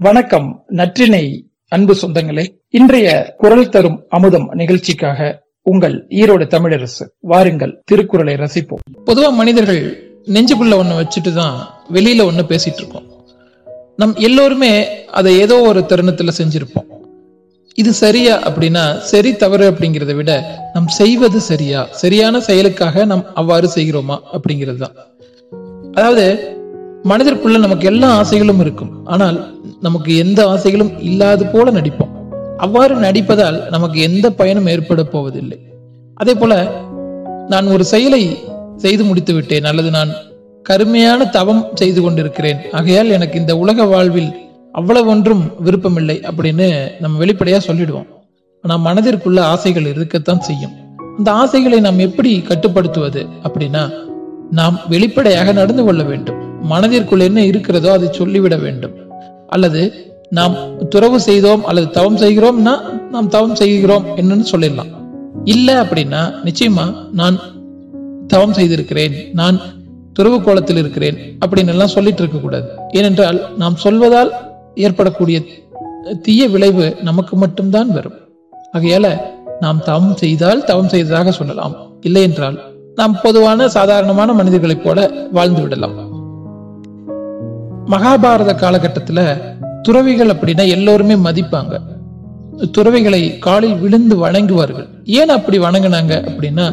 வணக்கம் நற்றினை அன்பு சொந்தங்களே. இன்றைய குரல் தரும் அமுதம் நிகழ்ச்சிக்காக உங்கள் ஈரோடு தமிழரசு வாருங்கள் திருக்குறளை ரசிப்போம். பொதுவா மனிதர்கள் நெஞ்சுக்குள்ள ஒண்ணு வச்சுட்டு தான் வெளியில ஒண்ணு பேசிட்டு இருக்கோம். நம் எல்லோருமே அதை ஏதோ ஒரு தருணத்துல செஞ்சிருப்போம். இது சரியா அப்படின்னா சரி தவறு அப்படிங்கிறத விட நம் செய்வது சரியா? சரியான செயலுக்காக நாம் அவ்வாறு செய்கிறோமா அப்படிங்கிறது தான். அதாவது மனிதருக்குள்ள நமக்கு எல்லா ஆசைகளும் இருக்கும். ஆனால் நமக்கு எந்த ஆசைகளும் இல்லாது போல நடிப்போம். அவ்வாறு நடிப்பதால் நமக்கு எந்த பயனும் ஏற்பட போவதில்லை. அதே போல நான் ஒரு செயலை செய்து முடித்து விட்டேன். அல்லது நான் கருமையான தவம் செய்து கொண்டிருக்கிறேன். ஆகையால் எனக்கு இந்த உலக வாழ்வில் அவ்வளவு ஒன்றும் விருப்பமில்லை அப்படின்னு நம்ம வெளிப்படையா சொல்லிடுவோம். ஆனால் மனதிற்குள்ள ஆசைகள் இருக்கத்தான் செய்யும். அந்த ஆசைகளை நாம் எப்படி கட்டுப்படுத்துவது அப்படின்னா நாம் வெளிப்படையாக நடந்து கொள்ள வேண்டும். மனதிற்குள் என்ன இருக்கிறதோ அதை சொல்லிவிட வேண்டும். அல்லது நாம் துறவு செய்தோம் அல்லது தவம் செய்கிறோம்னா நாம் தவம் செய்கிறோம் என்னன்னு சொல்லிடலாம். இல்லை அப்படின்னா நிச்சயமா நான் தவம் செய்திருக்கிறேன் நான் துறவு கோலத்தில் இருக்கிறேன் அப்படின்னு எல்லாம் சொல்லிட்டு இருக்கக்கூடாது ஏனென்றால் நாம் சொல்வதால் ஏற்படக்கூடிய தீய விளைவு நமக்கு மட்டும்தான் வரும். ஆகையால நாம் தவம் செய்தால் தவம் செய்ததாக சொல்லலாம். இல்லை என்றால் நாம் பொதுவான சாதாரணமான மனிதர்களைப் போல வாழ்ந்து விடலாம். மகாபாரத காலகட்டத்துல துறவிகள் அப்படின்னா எல்லோருமே மதிப்பாங்க. துறவிகளை காலில் விழுந்து வணங்குவார்கள். ஏன் அப்படி வணங்கினாங்க அப்படின்னா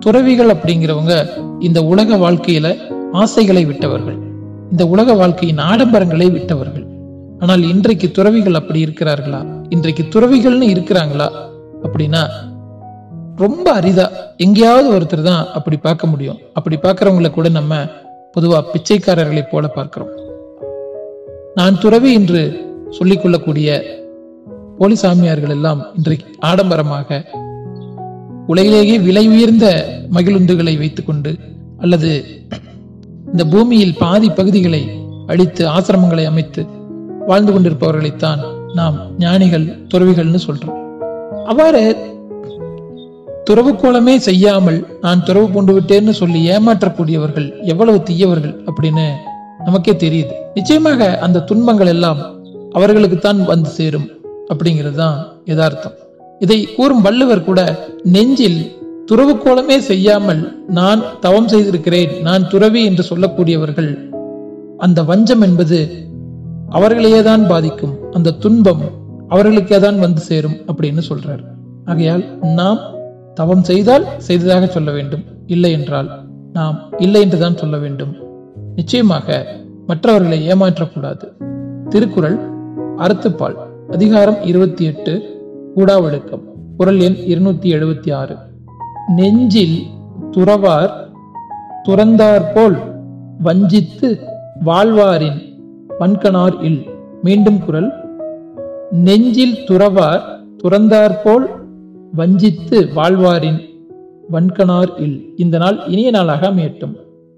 துறவிகள் அப்படிங்கிறவங்க இந்த உலக வாழ்க்கையில ஆசைகளை விட்டவர்கள். இந்த உலக வாழ்க்கையின் ஆடம்பரங்களை விட்டவர்கள். ஆனால் இன்றைக்கு துறவிகள் அப்படி இருக்கிறார்களா? இன்றைக்கு துறவிகள்னு இருக்கிறாங்களா? அப்படின்னா ரொம்ப அரிதா. எங்கேயாவது ஒருத்தர் தான் அப்படி பார்க்க முடியும். அப்படி பார்க்கறவங்களை கூட நம்ம பொதுவா பிச்சைக்காரர்களை போல பார்க்கிறோம். நான் துறவி என்று சொல்லிக் கொள்ளக்கூடிய போலிசாமியார்கள் எல்லாம் இன்றைக்கு ஆடம்பரமாக உலகிலேயே விலை உயர்ந்த மகிழுந்துகளை வைத்துக்கொண்டு அல்லது இந்த பூமியில் பாதி பகுதிகளை அழித்து ஆசிரமங்களை அமைத்து வாழ்ந்து கொண்டிருப்பவர்களைத்தான் நாம் ஞானிகள் துறவிகள்னு சொல்றோம். அவ்வாறு துறவு கோலமே செய்யாமல் நான் துறவு கொண்டு விட்டேன்னு சொல்லி ஏமாற்றக்கூடியவர்கள் எவ்வளவு தீயவர்கள் அப்படின்னு நமக்கே தெரியுது. நிச்சயமாக அந்த துன்பங்கள் எல்லாம் அவர்களுக்குத்தான் வந்து சேரும் அப்படிங்கிறது தான் யதார்த்தம். இதை கூறும் வள்ளுவர் கூட நெஞ்சில் துறவுக்கோலமே செய்யாமல் நான் தவம் செய்திருக்கிறேன் நான் துறவி என்று சொல்லக்கூடியவர்கள் அந்த வஞ்சம் என்பது அவர்களையே தான் பாதிக்கும். அந்த துன்பம் அவர்களுக்கே தான் வந்து சேரும் அப்படின்னு சொல்றார். ஆகையால் நாம் தவம் செய்தால் செய்ததாக சொல்ல வேண்டும். இல்லை என்றால் நாம் இல்லை என்றுதான் சொல்ல வேண்டும். நிச்சயமாக மற்றவர்களை ஏமாற்றக்கூடாது. திருக்குறள் அறுத்துப்பால் அதிகாரம் இருபத்தி எட்டு கூடாவழுக்கம் குரல் எண் இருநூத்தி எழுபத்தி ஆறு. நெஞ்சில் துறவார் துறந்தாற்போல் வஞ்சித்து வாழ்வாரின் வன்கணார் இல். மீண்டும் குரல் நெஞ்சில் துறவார் துறந்தாற்போல் வஞ்சித்து வாழ்வாரின் வன்கனார் இல். இந்த நாள் இனிய நாளாக அமையட்டும்.